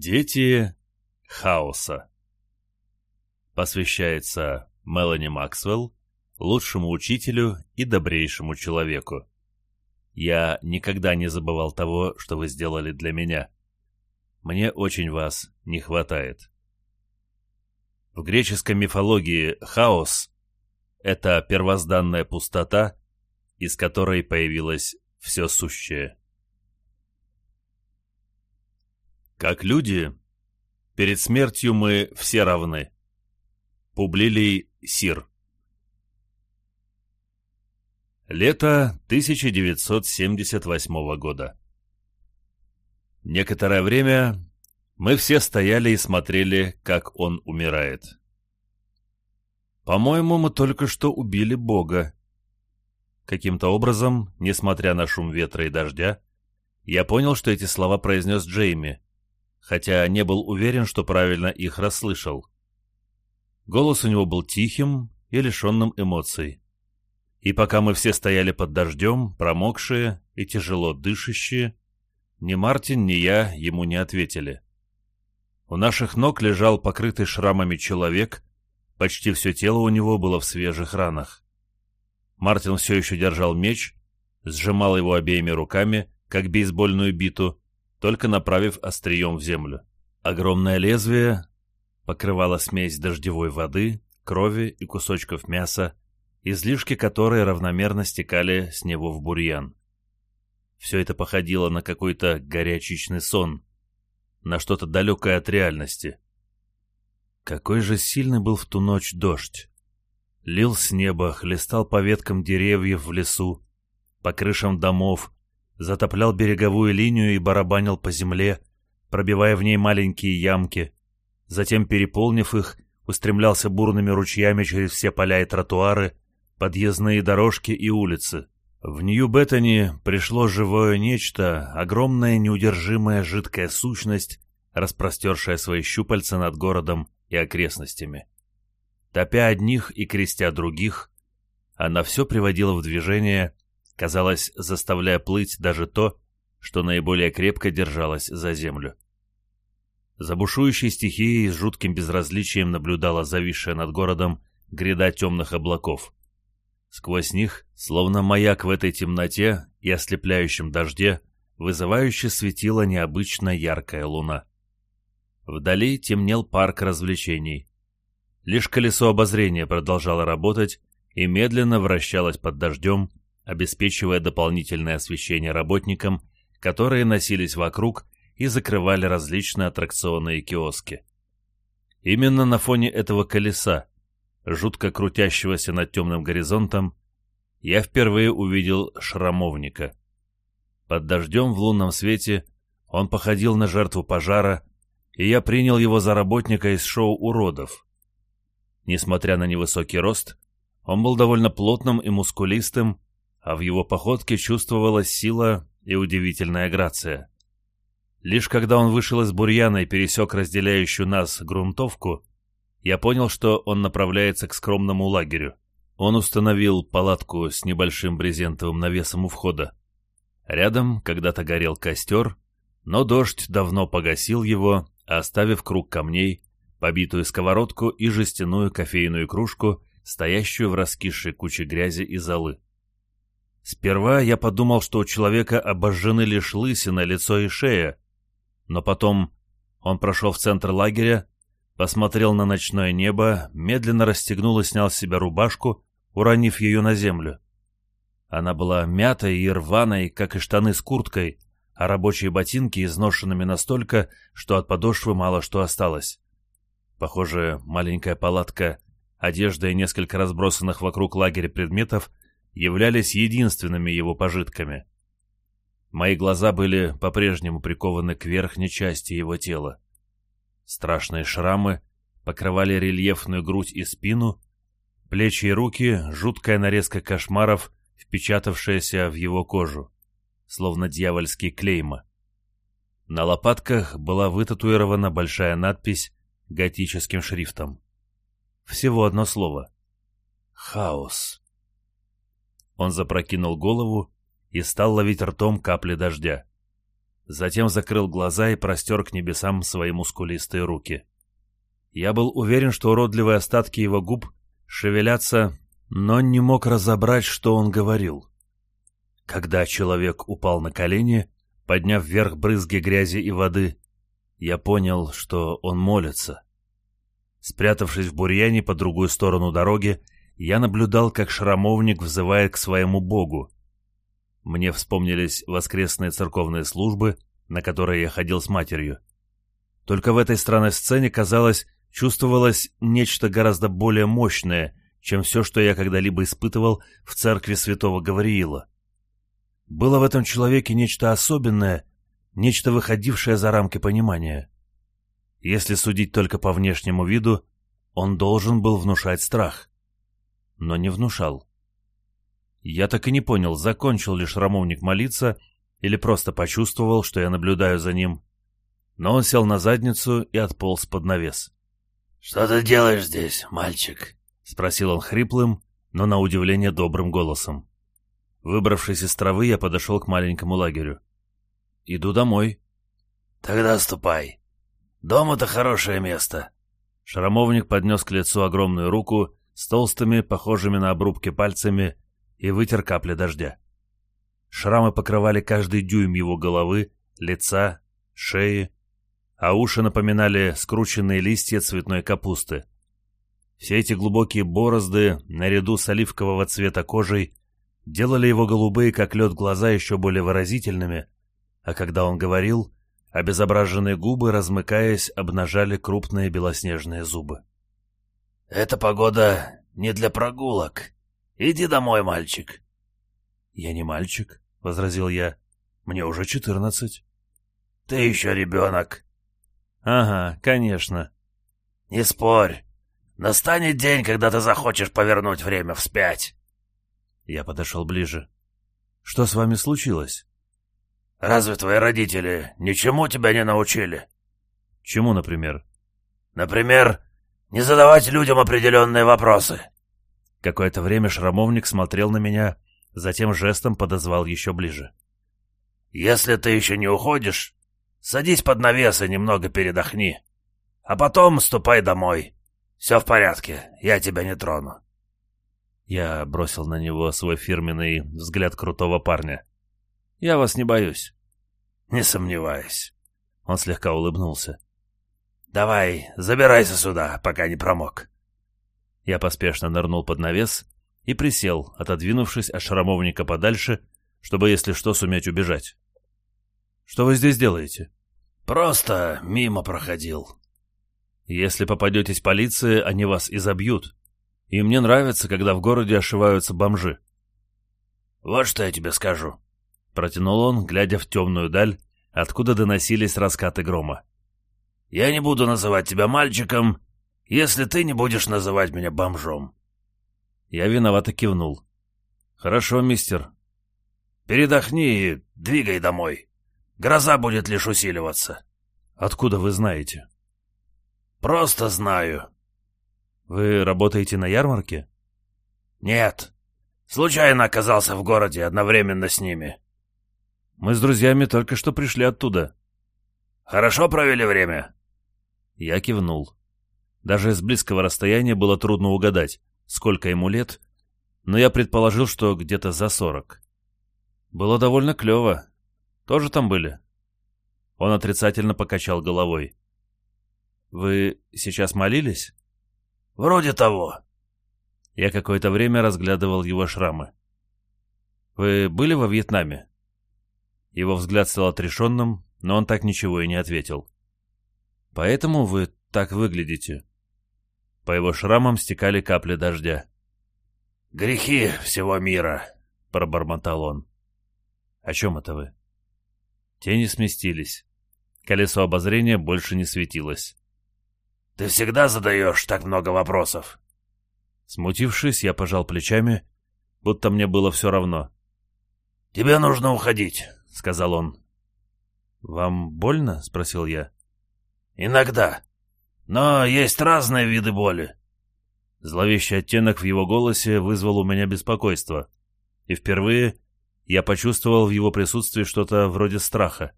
Дети хаоса. Посвящается Мелани Максвелл, лучшему учителю и добрейшему человеку. Я никогда не забывал того, что вы сделали для меня. Мне очень вас не хватает. В греческой мифологии хаос это первозданная пустота, из которой появилось все сущее. Как люди, перед смертью мы все равны. Публилий Сир Лето 1978 года. Некоторое время мы все стояли и смотрели, как он умирает. По-моему, мы только что убили Бога. Каким-то образом, несмотря на шум ветра и дождя, я понял, что эти слова произнес Джейми, хотя не был уверен, что правильно их расслышал. Голос у него был тихим и лишенным эмоций. И пока мы все стояли под дождем, промокшие и тяжело дышащие, ни Мартин, ни я ему не ответили. У наших ног лежал покрытый шрамами человек Почти все тело у него было в свежих ранах. Мартин все еще держал меч, сжимал его обеими руками, как бейсбольную биту, только направив острием в землю. Огромное лезвие покрывало смесь дождевой воды, крови и кусочков мяса, излишки которой равномерно стекали с него в бурьян. Все это походило на какой-то горячечный сон, на что-то далекое от реальности — какой же сильный был в ту ночь дождь! Лил с неба, хлестал по веткам деревьев в лесу, по крышам домов, затоплял береговую линию и барабанил по земле, пробивая в ней маленькие ямки. Затем, переполнив их, устремлялся бурными ручьями через все поля и тротуары, подъездные дорожки и улицы. В Нью-Беттани пришло живое нечто, огромная неудержимая жидкая сущность, распростершая свои щупальца над городом, и окрестностями. Топя одних и крестя других, она все приводила в движение, казалось, заставляя плыть даже то, что наиболее крепко держалось за землю. За бушующей стихией с жутким безразличием наблюдала зависшая над городом гряда темных облаков. Сквозь них, словно маяк в этой темноте и ослепляющем дожде, вызывающе светила необычно яркая луна. Вдали темнел парк развлечений. Лишь колесо обозрения продолжало работать и медленно вращалось под дождем, обеспечивая дополнительное освещение работникам, которые носились вокруг и закрывали различные аттракционные киоски. Именно на фоне этого колеса, жутко крутящегося над темным горизонтом, я впервые увидел шрамовника. Под дождем в лунном свете он походил на жертву пожара, и я принял его за работника из шоу уродов. Несмотря на невысокий рост, он был довольно плотным и мускулистым, а в его походке чувствовалась сила и удивительная грация. Лишь когда он вышел из бурьяна и пересек разделяющую нас грунтовку, я понял, что он направляется к скромному лагерю. Он установил палатку с небольшим брезентовым навесом у входа. Рядом когда-то горел костер, но дождь давно погасил его, оставив круг камней, побитую сковородку и жестяную кофейную кружку, стоящую в раскисшей куче грязи и золы. Сперва я подумал, что у человека обожжены лишь лысина, лицо и шея, но потом он прошел в центр лагеря, посмотрел на ночное небо, медленно расстегнул и снял с себя рубашку, уронив ее на землю. Она была мятой и рваной, как и штаны с курткой — а рабочие ботинки изношенными настолько, что от подошвы мало что осталось. Похоже, маленькая палатка, одежда и несколько разбросанных вокруг лагеря предметов являлись единственными его пожитками. Мои глаза были по-прежнему прикованы к верхней части его тела. Страшные шрамы покрывали рельефную грудь и спину, плечи и руки, жуткая нарезка кошмаров, впечатавшаяся в его кожу словно дьявольский клейма. На лопатках была вытатуирована большая надпись готическим шрифтом. Всего одно слово. Хаос. Он запрокинул голову и стал ловить ртом капли дождя. Затем закрыл глаза и простер к небесам свои мускулистые руки. Я был уверен, что уродливые остатки его губ шевелятся, но не мог разобрать, что он говорил. Когда человек упал на колени, подняв вверх брызги грязи и воды, я понял, что он молится. Спрятавшись в бурьяне по другую сторону дороги, я наблюдал, как шрамовник взывает к своему богу. Мне вспомнились воскресные церковные службы, на которые я ходил с матерью. Только в этой странной сцене, казалось, чувствовалось нечто гораздо более мощное, чем все, что я когда-либо испытывал в церкви святого Гавриила. Было в этом человеке нечто особенное, нечто выходившее за рамки понимания. Если судить только по внешнему виду, он должен был внушать страх. Но не внушал. Я так и не понял, закончил ли шрамовник молиться или просто почувствовал, что я наблюдаю за ним. Но он сел на задницу и отполз под навес. «Что ты делаешь здесь, мальчик?» — спросил он хриплым, но на удивление добрым голосом. Выбравшись из травы, я подошел к маленькому лагерю. «Иду домой». «Тогда ступай. Дом — это хорошее место». Шрамовник поднес к лицу огромную руку с толстыми, похожими на обрубки пальцами, и вытер капли дождя. Шрамы покрывали каждый дюйм его головы, лица, шеи, а уши напоминали скрученные листья цветной капусты. Все эти глубокие борозды, наряду с оливкового цвета кожей, делали его голубые, как лед, глаза еще более выразительными, а когда он говорил, обезображенные губы, размыкаясь, обнажали крупные белоснежные зубы. «Эта погода не для прогулок. Иди домой, мальчик». «Я не мальчик», — возразил я. «Мне уже четырнадцать». «Ты еще ребенок». «Ага, конечно». «Не спорь. Настанет день, когда ты захочешь повернуть время вспять». Я подошел ближе. «Что с вами случилось?» «Разве твои родители ничему тебя не научили?» «Чему, например?» «Например, не задавать людям определенные вопросы». Какое-то время шрамовник смотрел на меня, затем жестом подозвал еще ближе. «Если ты еще не уходишь, садись под навес и немного передохни. А потом ступай домой. Все в порядке, я тебя не трону». Я бросил на него свой фирменный взгляд крутого парня. «Я вас не боюсь». «Не сомневаюсь». Он слегка улыбнулся. «Давай, забирайся сюда, пока не промок». Я поспешно нырнул под навес и присел, отодвинувшись от шаромовника подальше, чтобы, если что, суметь убежать. «Что вы здесь делаете?» «Просто мимо проходил». «Если попадетесь полиции, они вас изобьют», и мне нравится, когда в городе ошиваются бомжи». «Вот что я тебе скажу», — протянул он, глядя в темную даль, откуда доносились раскаты грома. «Я не буду называть тебя мальчиком, если ты не будешь называть меня бомжом». Я виновато кивнул. «Хорошо, мистер». «Передохни и двигай домой. Гроза будет лишь усиливаться». «Откуда вы знаете?» «Просто знаю», вы работаете на ярмарке? Нет. Случайно оказался в городе одновременно с ними. Мы с друзьями только что пришли оттуда. Хорошо провели время? Я кивнул. Даже с близкого расстояния было трудно угадать, сколько ему лет, но я предположил, что где-то за сорок. Было довольно клево. Тоже там были? Он отрицательно покачал головой. Вы сейчас молились? Вроде того. Я какое-то время разглядывал его шрамы. «Вы были во Вьетнаме?» Его взгляд стал отрешенным, но он так ничего и не ответил. «Поэтому вы так выглядите». По его шрамам стекали капли дождя. «Грехи всего мира», — пробормотал он. «О чем это вы?» Тени сместились. Колесо обозрения больше не светилось. Ты всегда задаешь так много вопросов. Смутившись, я пожал плечами, будто мне было все равно. «Тебе нужно уходить», — сказал он. «Вам больно?» — спросил я. «Иногда. Но есть разные виды боли». Зловещий оттенок в его голосе вызвал у меня беспокойство. И впервые я почувствовал в его присутствии что-то вроде страха.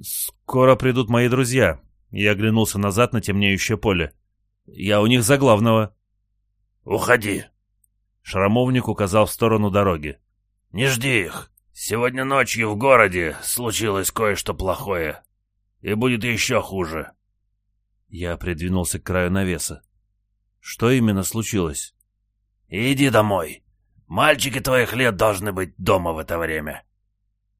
«Скоро придут мои друзья», я оглянулся назад на темнеющее поле. «Я у них за главного». «Уходи!» Шрамовник указал в сторону дороги. «Не жди их. Сегодня ночью в городе случилось кое-что плохое. И будет еще хуже». Я придвинулся к краю навеса. «Что именно случилось?» «Иди домой. Мальчики твоих лет должны быть дома в это время».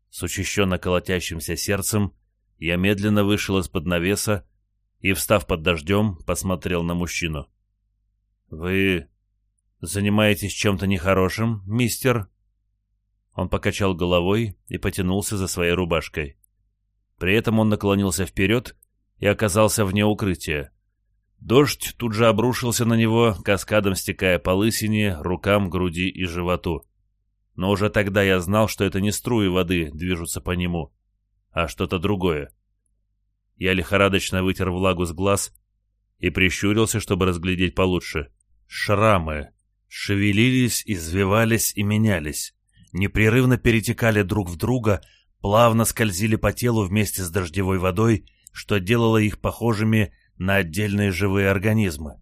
С учащенно колотящимся сердцем я медленно вышел из-под навеса и, встав под дождем, посмотрел на мужчину. «Вы занимаетесь чем-то нехорошим, мистер?» Он покачал головой и потянулся за своей рубашкой. При этом он наклонился вперед и оказался вне укрытия. Дождь тут же обрушился на него, каскадом стекая по лысине, рукам, груди и животу. Но уже тогда я знал, что это не струи воды движутся по нему, а что-то другое. Я лихорадочно вытер влагу с глаз и прищурился, чтобы разглядеть получше. Шрамы шевелились, извивались и менялись, непрерывно перетекали друг в друга, плавно скользили по телу вместе с дождевой водой, что делало их похожими на отдельные живые организмы.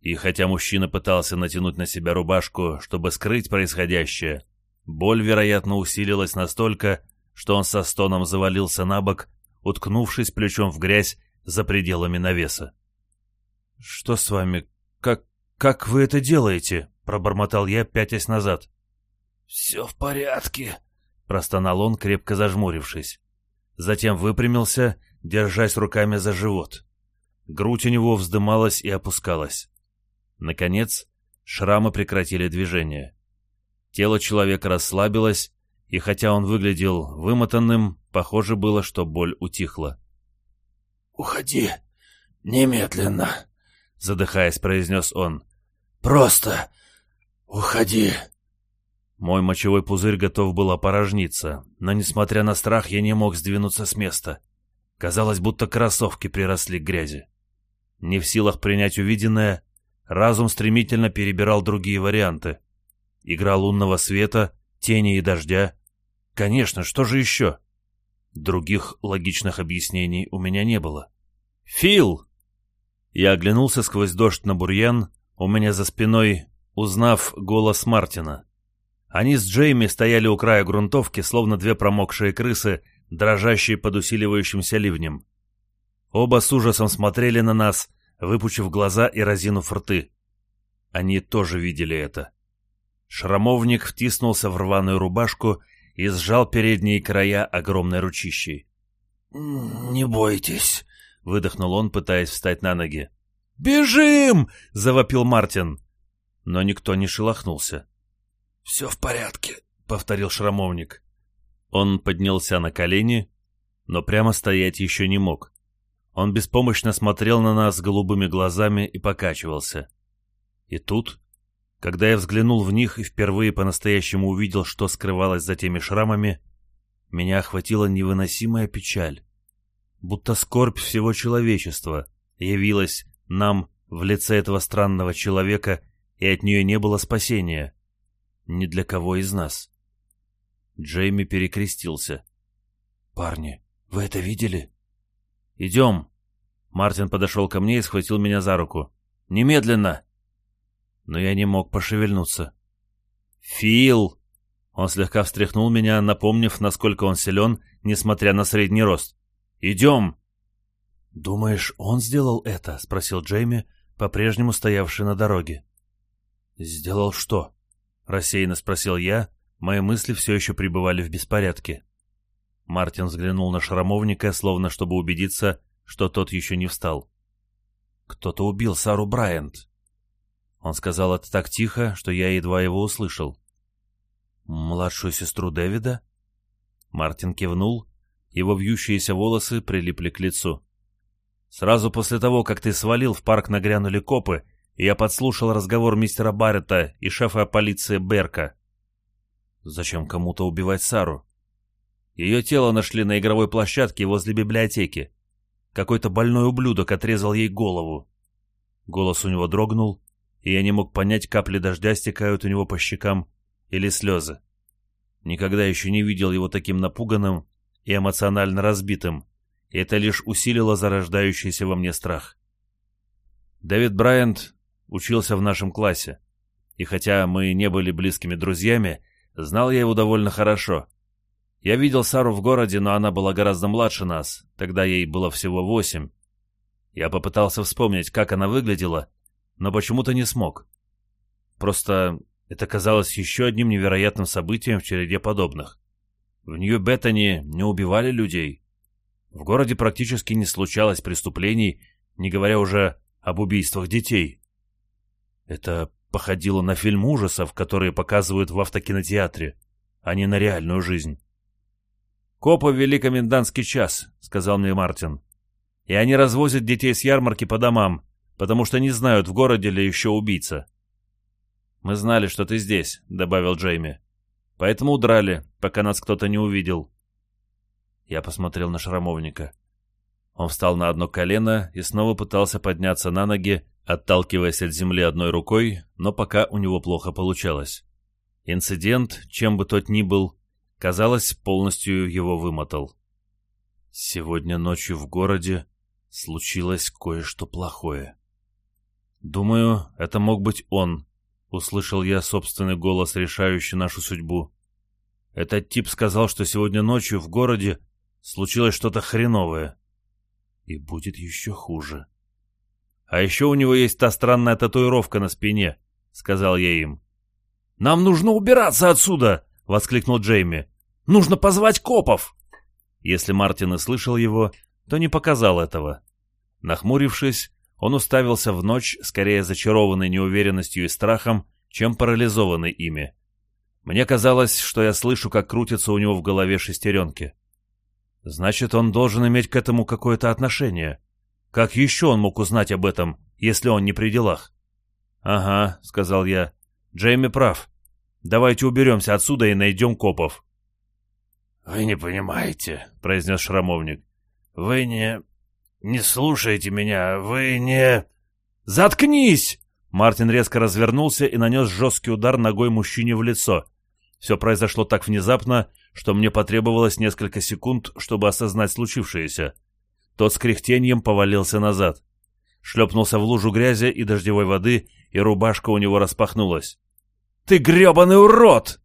И хотя мужчина пытался натянуть на себя рубашку, чтобы скрыть происходящее, боль, вероятно, усилилась настолько, что он со стоном завалился на бок, уткнувшись плечом в грязь за пределами навеса. «Что с вами? Как... как вы это делаете?» — пробормотал я, пятясь назад. «Все в порядке», — простонал он, крепко зажмурившись. Затем выпрямился, держась руками за живот. Грудь у него вздымалась и опускалась. Наконец, шрамы прекратили движение. Тело человека расслабилось, и хотя он выглядел вымотанным, похоже было, что боль утихла. «Уходи! Немедленно!» — задыхаясь, произнес он. «Просто уходи!» Мой мочевой пузырь готов был опорожниться, но, несмотря на страх, я не мог сдвинуться с места. Казалось, будто кроссовки приросли к грязи. Не в силах принять увиденное, разум стремительно перебирал другие варианты. Игра лунного света, тени и дождя — Конечно, что же еще? Других логичных объяснений у меня не было. «Фил!» Я оглянулся сквозь дождь на бурьян, у меня за спиной, узнав голос Мартина. Они с Джейми стояли у края грунтовки, словно две промокшие крысы, дрожащие под усиливающимся ливнем. Оба с ужасом смотрели на нас, выпучив глаза и разинув рты. Они тоже видели это. Шрамовник втиснулся в рваную рубашку и сжал передние края огромной ручищей. «Не бойтесь», — выдохнул он, пытаясь встать на ноги. «Бежим!» — завопил Мартин. Но никто не шелохнулся. «Все в порядке», — повторил шрамовник. Он поднялся на колени, но прямо стоять еще не мог. Он беспомощно смотрел на нас голубыми глазами и покачивался. И тут когда я взглянул в них и впервые по-настоящему увидел, что скрывалось за теми шрамами, меня охватила невыносимая печаль. Будто скорбь всего человечества явилась нам в лице этого странного человека, и от нее не было спасения. Ни для кого из нас. Джейми перекрестился. «Парни, вы это видели?» «Идем!» Мартин подошел ко мне и схватил меня за руку. «Немедленно!» но я не мог пошевельнуться. «Фил!» Он слегка встряхнул меня, напомнив, насколько он силен, несмотря на средний рост. «Идем!» «Думаешь, он сделал это?» — спросил Джейми, по-прежнему стоявший на дороге. «Сделал что?» — рассеянно спросил я. Мои мысли все еще пребывали в беспорядке. Мартин взглянул на шаромовника, словно чтобы убедиться, что тот еще не встал. «Кто-то убил Сару Брайант», он сказал это так тихо, что я едва его услышал. «Младшую сестру Дэвида?» Мартин кивнул, его вьющиеся волосы прилипли к лицу. «Сразу после того, как ты свалил, в парк нагрянули копы, и я подслушал разговор мистера Баррета и шефа полиции Берка. Зачем кому-то убивать Сару? Ее тело нашли на игровой площадке возле библиотеки. Какой-то больной ублюдок отрезал ей голову. Голос у него дрогнул, и я не мог понять, капли дождя стекают у него по щекам или слезы. Никогда еще не видел его таким напуганным и эмоционально разбитым, и это лишь усилило зарождающийся во мне страх. Дэвид Брайант учился в нашем классе, и хотя мы не были близкими друзьями, знал я его довольно хорошо. Я видел Сару в городе, но она была гораздо младше нас, тогда ей было всего восемь. Я попытался вспомнить, как она выглядела, но почему-то не смог. Просто это казалось еще одним невероятным событием в череде подобных. В Нью-Беттани не убивали людей. В городе практически не случалось преступлений, не говоря уже об убийствах детей. Это походило на фильм ужасов, которые показывают в автокинотеатре, а не на реальную жизнь. «Копы ввели комендантский час», — сказал мне Мартин. «И они развозят детей с ярмарки по домам, потому что не знают в городе ли еще убийца. «Мы знали, что ты здесь», — добавил Джейми. «Поэтому удрали, пока нас кто-то не увидел». Я посмотрел на шрамовника. Он встал на одно колено и снова пытался подняться на ноги, отталкиваясь от земли одной рукой, но пока у него плохо получалось. Инцидент, чем бы тот ни был, казалось, полностью его вымотал. Сегодня ночью в городе случилось кое-что плохое. Думаю, это мог быть он, услышал я собственный голос, решающий нашу судьбу. Этот тип сказал, что сегодня ночью в городе случилось что-то хреновое. И будет еще хуже. А еще у него есть та странная татуировка на спине, сказал я им. Нам нужно убираться отсюда, воскликнул Джейми. Нужно позвать копов. Если Мартин и слышал его, то не показал этого. Нахмурившись, он уставился в ночь, скорее зачарованный неуверенностью и страхом, чем парализованный ими. Мне казалось, что я слышу, как крутятся у него в голове шестеренки. Значит, он должен иметь к этому какое-то отношение. Как еще он мог узнать об этом, если он не при делах? «Ага», — сказал я, — «Джейми прав. Давайте уберемся отсюда и найдем копов». «Вы не понимаете», — произнес шрамовник. «Вы не не слушайте меня вы не заткнись! Мартин резко развернулся и нанес жесткий удар ногой мужчине в лицо. Все произошло так внезапно что мне потребовалось несколько секунд чтобы осознать случившееся. Тот с кряхтением повалился назад. Шлепнулся в лужу грязи и дождевой воды и рубашка у него распахнулась. Ты гребаный урод!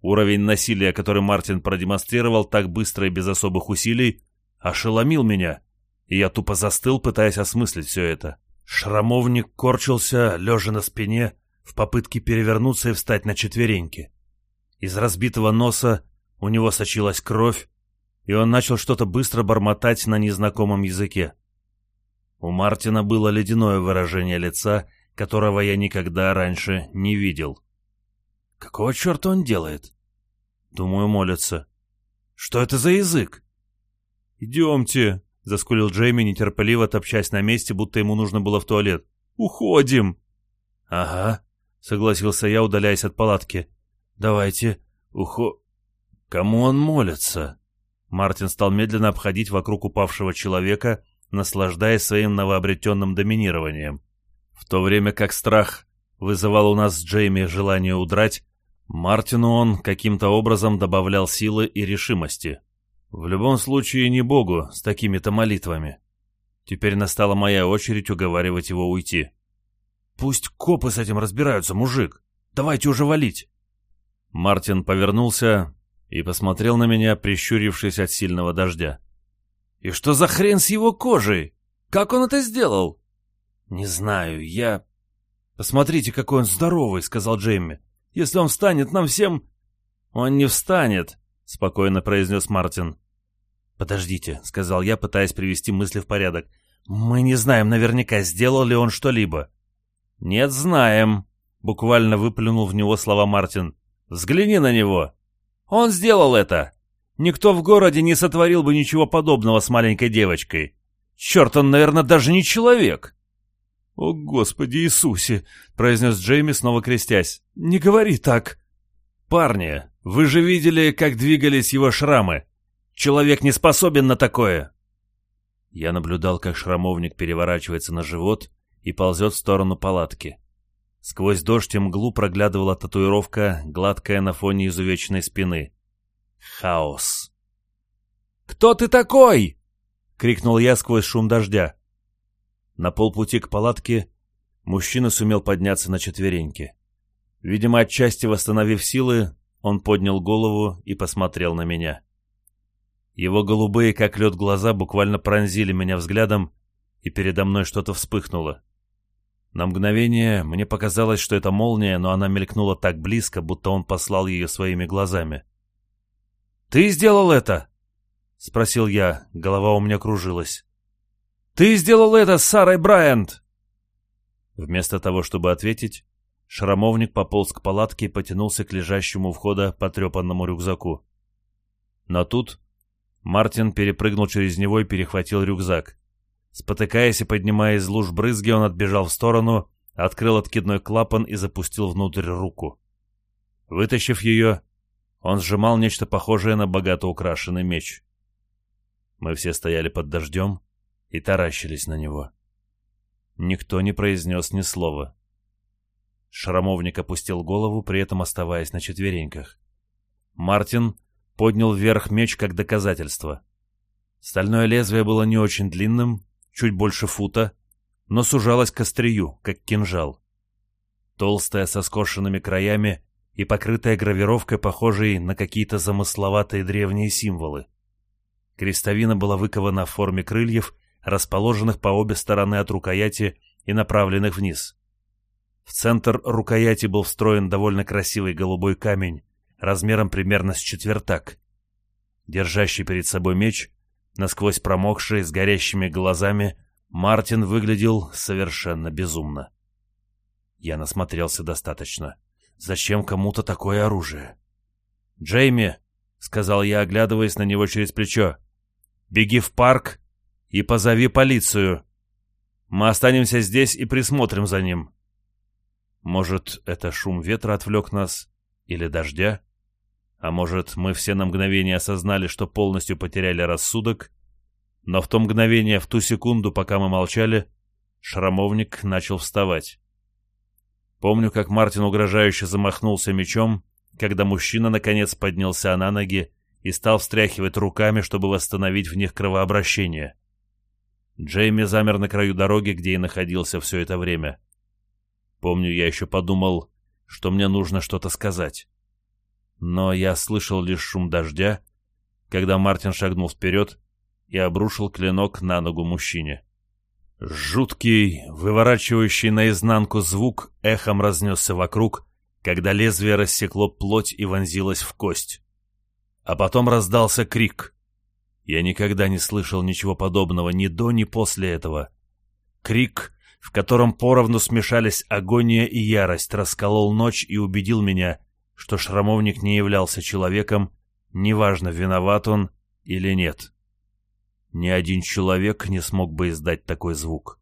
Уровень насилия который мартин продемонстрировал так быстро и без особых усилий ошеломил меня и я тупо застыл, пытаясь осмыслить все это. Шрамовник корчился, лежа на спине, в попытке перевернуться и встать на четвереньки. Из разбитого носа у него сочилась кровь, и он начал что-то быстро бормотать на незнакомом языке. У Мартина было ледяное выражение лица, которого я никогда раньше не видел. «Какого черта он делает?» «Думаю, молится». «Что это за язык?» «Идемте», — заскулил Джейми нетерпеливо, топчась на месте, будто ему нужно было в туалет. «Уходим!» «Ага», — согласился я, удаляясь от палатки. «Давайте, ухо...» «Кому он молится?» Мартин стал медленно обходить вокруг упавшего человека, наслаждаясь своим новообретенным доминированием. В то время как страх вызывал у нас с Джейми желание удрать, Мартину он каким-то образом добавлял силы и решимости. В любом случае не Богу с такими-то молитвами. Теперь настала моя очередь уговаривать его уйти. Пусть копы с этим разбираются, мужик. Давайте уже валить. Мартин повернулся и посмотрел на меня, прищурившись от сильного дождя. И что за хрен с его кожей? Как он это сделал? Не знаю, я... Посмотрите, какой он здоровый, сказал Джейми. Если он встанет, нам всем... Он не встанет, — спокойно произнес Мартин. «Подождите», — сказал я, пытаясь привести мысли в порядок. «Мы не знаем наверняка, сделал ли он что-либо». «Нет, знаем», — буквально выплюнул в него слова Мартин. «Взгляни на него. Он сделал это. Никто в городе не сотворил бы ничего подобного с маленькой девочкой. Черт, он, наверное, даже не человек». «О, Господи Иисусе!» — произнес Джейми, снова крестясь. «Не говори так!» «Парни!» Вы же видели, как двигались его шрамы. Человек не способен на такое. Я наблюдал, как шрамовник переворачивается на живот и ползет в сторону палатки. Сквозь дождь и мглу проглядывала татуировка, гладкая на фоне изувеченной спины. Хаос. «Кто ты такой?» — крикнул я сквозь шум дождя. На полпути к палатке мужчина сумел подняться на четвереньки. Видимо, отчасти восстановив силы, он поднял голову и посмотрел на меня. Его голубые, как лед, глаза буквально пронзили меня взглядом, и передо мной что-то вспыхнуло. На мгновение мне показалось, что это молния, но она мелькнула так близко, будто он послал ее своими глазами. «Ты сделал это?» — спросил я, голова у меня кружилась. «Ты сделал это с Сарой Брайант!» Вместо того, чтобы ответить, Шрамовник пополз к палатке и потянулся к лежащему у входа потрепанному рюкзаку. Но тут Мартин перепрыгнул через него и перехватил рюкзак. Спотыкаясь и поднимая из луж брызги, он отбежал в сторону, открыл откидной клапан и запустил внутрь руку. Вытащив ее, он сжимал нечто похожее на богато украшенный меч. Мы все стояли под дождем и таращились на него. Никто не произнес ни слова. — Шрамовник опустил голову, при этом оставаясь на четвереньках. Мартин поднял вверх меч как доказательство. Стальное лезвие было не очень длинным, чуть больше фута, но сужалось к острию, как кинжал. Толстая, со скошенными краями и покрытая гравировкой, похожей на какие-то замысловатые древние символы. Крестовина была выкована в форме крыльев, расположенных по обе стороны от рукояти и направленных вниз. В центр рукояти был встроен довольно красивый голубой камень, размером примерно с четвертак. Держащий перед собой меч, насквозь промокший, с горящими глазами, Мартин выглядел совершенно безумно. Я насмотрелся достаточно. Зачем кому-то такое оружие? «Джейми!» — сказал я, оглядываясь на него через плечо. «Беги в парк и позови полицию. Мы останемся здесь и присмотрим за ним». Может, это шум ветра отвлек нас? Или дождя? А может, мы все на мгновение осознали, что полностью потеряли рассудок? Но в то мгновение, в ту секунду, пока мы молчали, шрамовник начал вставать. Помню, как Мартин угрожающе замахнулся мечом, когда мужчина наконец поднялся на ноги и стал встряхивать руками, чтобы восстановить в них кровообращение. Джейми замер на краю дороги, где и находился все это время. Помню, я еще подумал, что мне нужно что-то сказать. Но я слышал лишь шум дождя, когда Мартин шагнул вперед и обрушил клинок на ногу мужчине. Жуткий, выворачивающий наизнанку звук эхом разнесся вокруг, когда лезвие рассекло плоть и вонзилось в кость. А потом раздался крик. Я никогда не слышал ничего подобного ни до, ни после этого. Крик — в котором поровну смешались агония и ярость, расколол ночь и убедил меня, что Шрамовник не являлся человеком, неважно, виноват он или нет. Ни один человек не смог бы издать такой звук.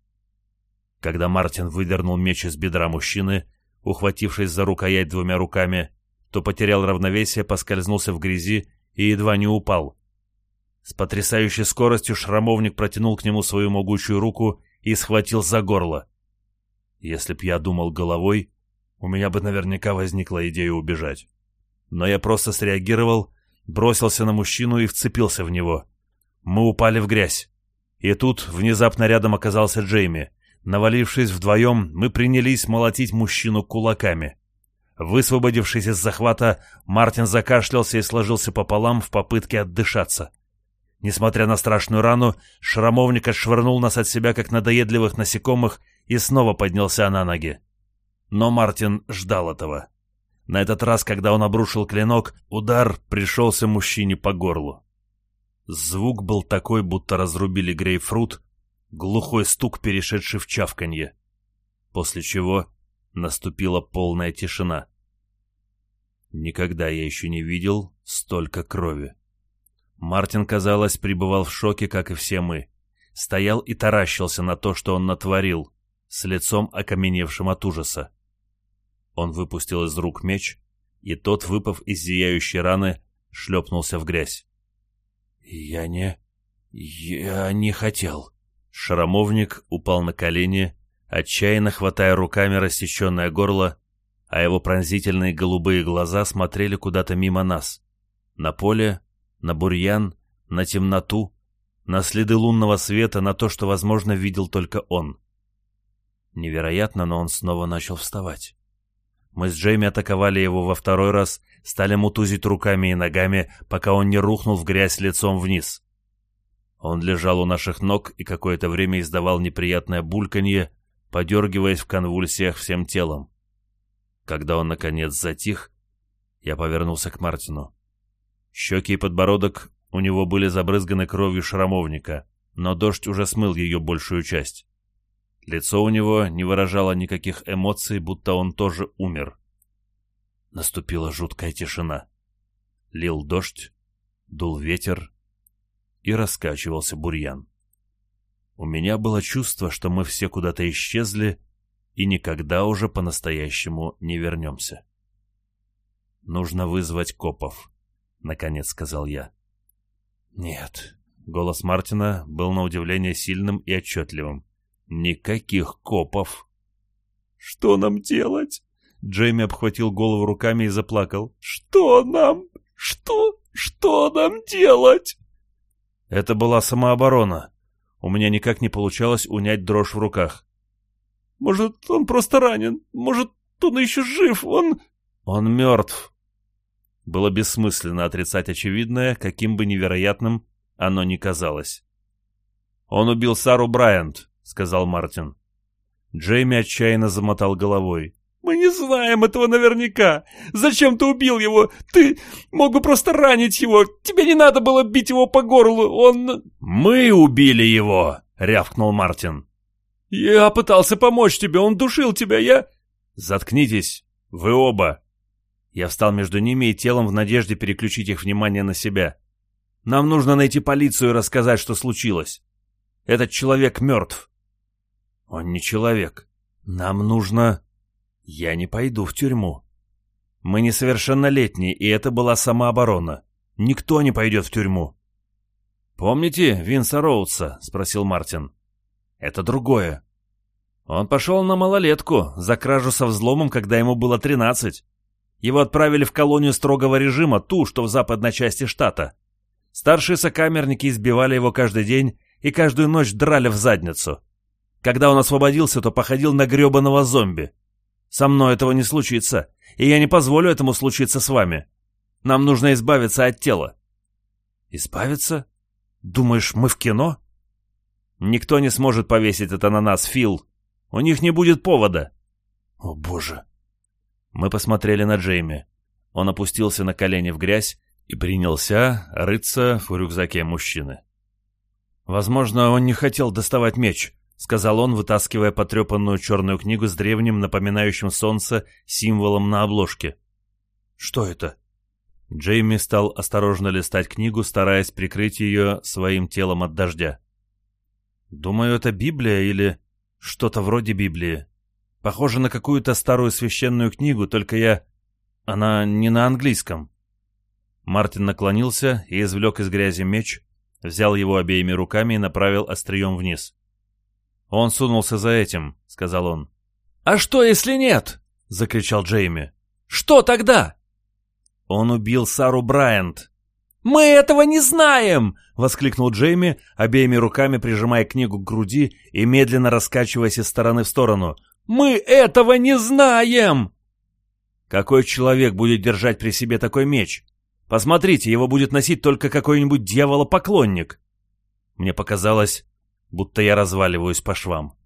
Когда Мартин выдернул меч из бедра мужчины, ухватившись за рукоять двумя руками, то потерял равновесие, поскользнулся в грязи и едва не упал. С потрясающей скоростью шрамовник протянул к нему свою могучую руку и схватил за горло. Если б я думал головой, у меня бы наверняка возникла идея убежать. Но я просто среагировал, бросился на мужчину и вцепился в него. Мы упали в грязь. И тут внезапно рядом оказался Джейми. Навалившись вдвоем, мы принялись молотить мужчину кулаками. Высвободившись из захвата, Мартин закашлялся и сложился пополам в попытке отдышаться. Несмотря на страшную рану, шрамовник отшвырнул нас от себя, как надоедливых насекомых, и снова поднялся на ноги. Но Мартин ждал этого. На этот раз, когда он обрушил клинок, удар пришелся мужчине по горлу. Звук был такой, будто разрубили грейпфрут, глухой стук, перешедший в чавканье. После чего наступила полная тишина. Никогда я еще не видел столько крови. Мартин, казалось, пребывал в шоке, как и все мы. Стоял и таращился на то, что он натворил, с лицом окаменевшим от ужаса. Он выпустил из рук меч, и тот, выпав из зияющей раны, шлепнулся в грязь. «Я не... я не хотел...» Шаромовник упал на колени, отчаянно хватая руками рассеченное горло, а его пронзительные голубые глаза смотрели куда-то мимо нас, на поле на бурьян, на темноту, на следы лунного света, на то, что, возможно, видел только он. Невероятно, но он снова начал вставать. Мы с Джейми атаковали его во второй раз, стали мутузить руками и ногами, пока он не рухнул в грязь лицом вниз. Он лежал у наших ног и какое-то время издавал неприятное бульканье, подергиваясь в конвульсиях всем телом. Когда он, наконец, затих, я повернулся к Мартину. Щеки и подбородок у него были забрызганы кровью шрамовника, но дождь уже смыл ее большую часть. Лицо у него не выражало никаких эмоций, будто он тоже умер. Наступила жуткая тишина. Лил дождь, дул ветер и раскачивался бурьян. У меня было чувство, что мы все куда-то исчезли и никогда уже по-настоящему не вернемся. Нужно вызвать копов наконец сказал я. Нет. Голос Мартина был на удивление сильным и отчетливым. Никаких копов. Что нам делать? Джейми обхватил голову руками и заплакал. Что нам? Что? Что нам делать? Это была самооборона. У меня никак не получалось унять дрожь в руках. Может, он просто ранен? Может, он еще жив? Он... Он мертв, было бессмысленно отрицать очевидное, каким бы невероятным оно ни казалось. «Он убил Сару Брайант», — сказал Мартин. Джейми отчаянно замотал головой. «Мы не знаем этого наверняка. Зачем ты убил его? Ты мог бы просто ранить его. Тебе не надо было бить его по горлу. Он...» «Мы убили его!» — рявкнул Мартин. «Я пытался помочь тебе. Он душил тебя. Я...» «Заткнитесь. Вы оба!» Я встал между ними и телом в надежде переключить их внимание на себя. «Нам нужно найти полицию и рассказать, что случилось. Этот человек мертв». «Он не человек. Нам нужно...» «Я не пойду в тюрьму». «Мы несовершеннолетние, и это была самооборона. Никто не пойдет в тюрьму». «Помните Винса Роудса?» — спросил Мартин. «Это другое. Он пошел на малолетку за кражу со взломом, когда ему было тринадцать». Его отправили в колонию строгого режима, ту, что в западной части штата. Старшие сокамерники избивали его каждый день и каждую ночь драли в задницу. Когда он освободился, то походил на гребаного зомби. Со мной этого не случится, и я не позволю этому случиться с вами. Нам нужно избавиться от тела». «Избавиться? Думаешь, мы в кино?» «Никто не сможет повесить это на нас, Фил. У них не будет повода». «О, боже!» Мы посмотрели на Джейми. Он опустился на колени в грязь и принялся рыться в рюкзаке мужчины. «Возможно, он не хотел доставать меч», — сказал он, вытаскивая потрепанную черную книгу с древним, напоминающим солнце, символом на обложке. «Что это?» Джейми стал осторожно листать книгу, стараясь прикрыть ее своим телом от дождя. «Думаю, это Библия или что-то вроде Библии», Похоже на какую-то старую священную книгу, только я... Она не на английском». Мартин наклонился и извлек из грязи меч, взял его обеими руками и направил острием вниз. «Он сунулся за этим», — сказал он. «А что, если нет?» — закричал Джейми. «Что тогда?» «Он убил Сару Брайант». «Мы этого не знаем!» — воскликнул Джейми, обеими руками прижимая книгу к груди и медленно раскачиваясь из стороны в сторону. Мы этого не знаем!» «Какой человек будет держать при себе такой меч? Посмотрите, его будет носить только какой-нибудь дьяволопоклонник!» Мне показалось, будто я разваливаюсь по швам.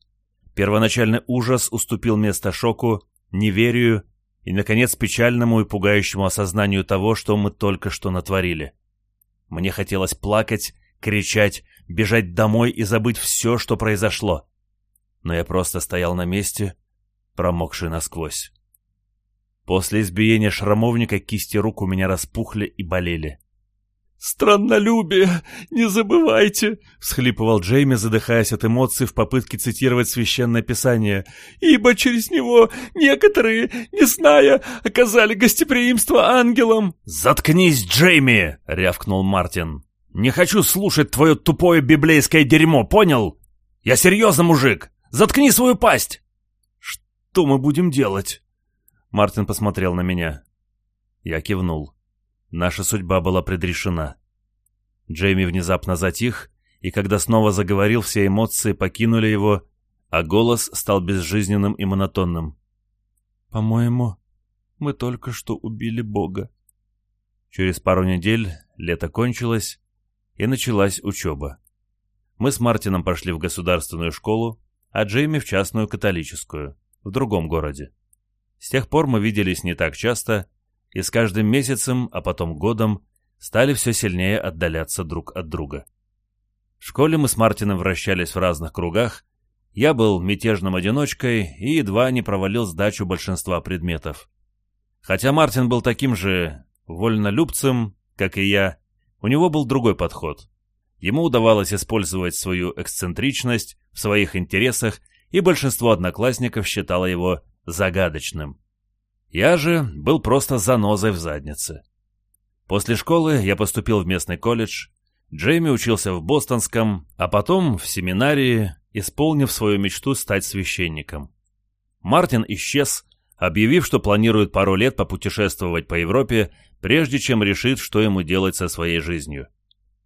Первоначальный ужас уступил место шоку, неверию и, наконец, печальному и пугающему осознанию того, что мы только что натворили. Мне хотелось плакать, кричать, бежать домой и забыть все, что произошло но я просто стоял на месте, промокший насквозь. После избиения шрамовника кисти рук у меня распухли и болели. «Страннолюбие! Не забывайте!» — всхлипывал Джейми, задыхаясь от эмоций в попытке цитировать Священное Писание. «Ибо через него некоторые, не зная, оказали гостеприимство ангелам!» «Заткнись, Джейми!» — рявкнул Мартин. «Не хочу слушать твое тупое библейское дерьмо, понял? Я серьезно, мужик! Заткни свою пасть!» «Что мы будем делать?» Мартин посмотрел на меня. Я кивнул. Наша судьба была предрешена. Джейми внезапно затих, и когда снова заговорил, все эмоции покинули его, а голос стал безжизненным и монотонным. «По-моему, мы только что убили Бога». Через пару недель лето кончилось, и началась учеба. Мы с Мартином пошли в государственную школу, а Джейми в частную католическую, в другом городе. С тех пор мы виделись не так часто, и с каждым месяцем, а потом годом, стали все сильнее отдаляться друг от друга. В школе мы с Мартином вращались в разных кругах, я был мятежным одиночкой и едва не провалил сдачу большинства предметов. Хотя Мартин был таким же вольнолюбцем, как и я, у него был другой подход. Ему удавалось использовать свою эксцентричность в своих интересах, и большинство одноклассников считало его загадочным. Я же был просто занозой в заднице. После школы я поступил в местный колледж, Джейми учился в бостонском, а потом в семинарии, исполнив свою мечту стать священником. Мартин исчез, объявив, что планирует пару лет попутешествовать по Европе, прежде чем решит, что ему делать со своей жизнью.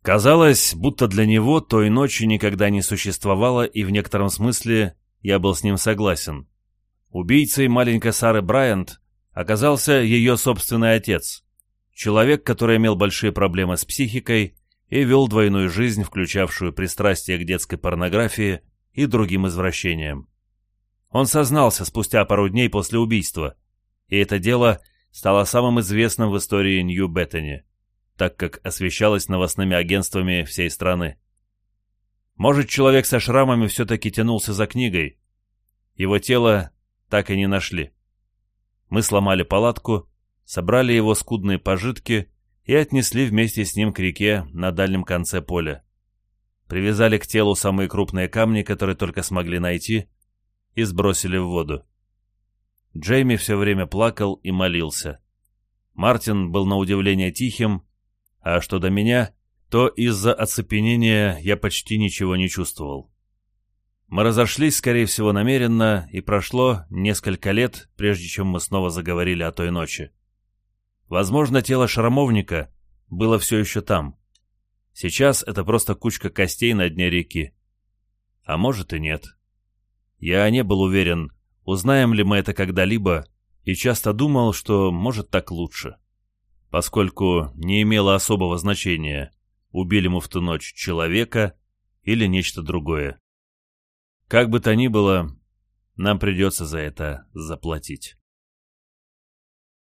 Казалось, будто для него той ночи никогда не существовало, и в некотором смысле я был с ним согласен. Убийцей маленькой Сары Брайант оказался ее собственный отец, человек, который имел большие проблемы с психикой и вел двойную жизнь, включавшую пристрастие к детской порнографии и другим извращениям. Он сознался спустя пару дней после убийства, и это дело стало самым известным в истории Нью-Беттани – так как освещалось новостными агентствами всей страны. Может, человек со шрамами все-таки тянулся за книгой. Его тело так и не нашли. Мы сломали палатку, собрали его скудные пожитки и отнесли вместе с ним к реке на дальнем конце поля. Привязали к телу самые крупные камни, которые только смогли найти, и сбросили в воду. Джейми все время плакал и молился. Мартин был на удивление тихим а что до меня, то из-за оцепенения я почти ничего не чувствовал. Мы разошлись, скорее всего, намеренно, и прошло несколько лет, прежде чем мы снова заговорили о той ночи. Возможно, тело шаромовника было все еще там. Сейчас это просто кучка костей на дне реки. А может и нет. Я не был уверен, узнаем ли мы это когда-либо, и часто думал, что может так лучше. — поскольку не имело особого значения, убили мы в ту ночь человека или нечто другое. Как бы то ни было, нам придется за это заплатить.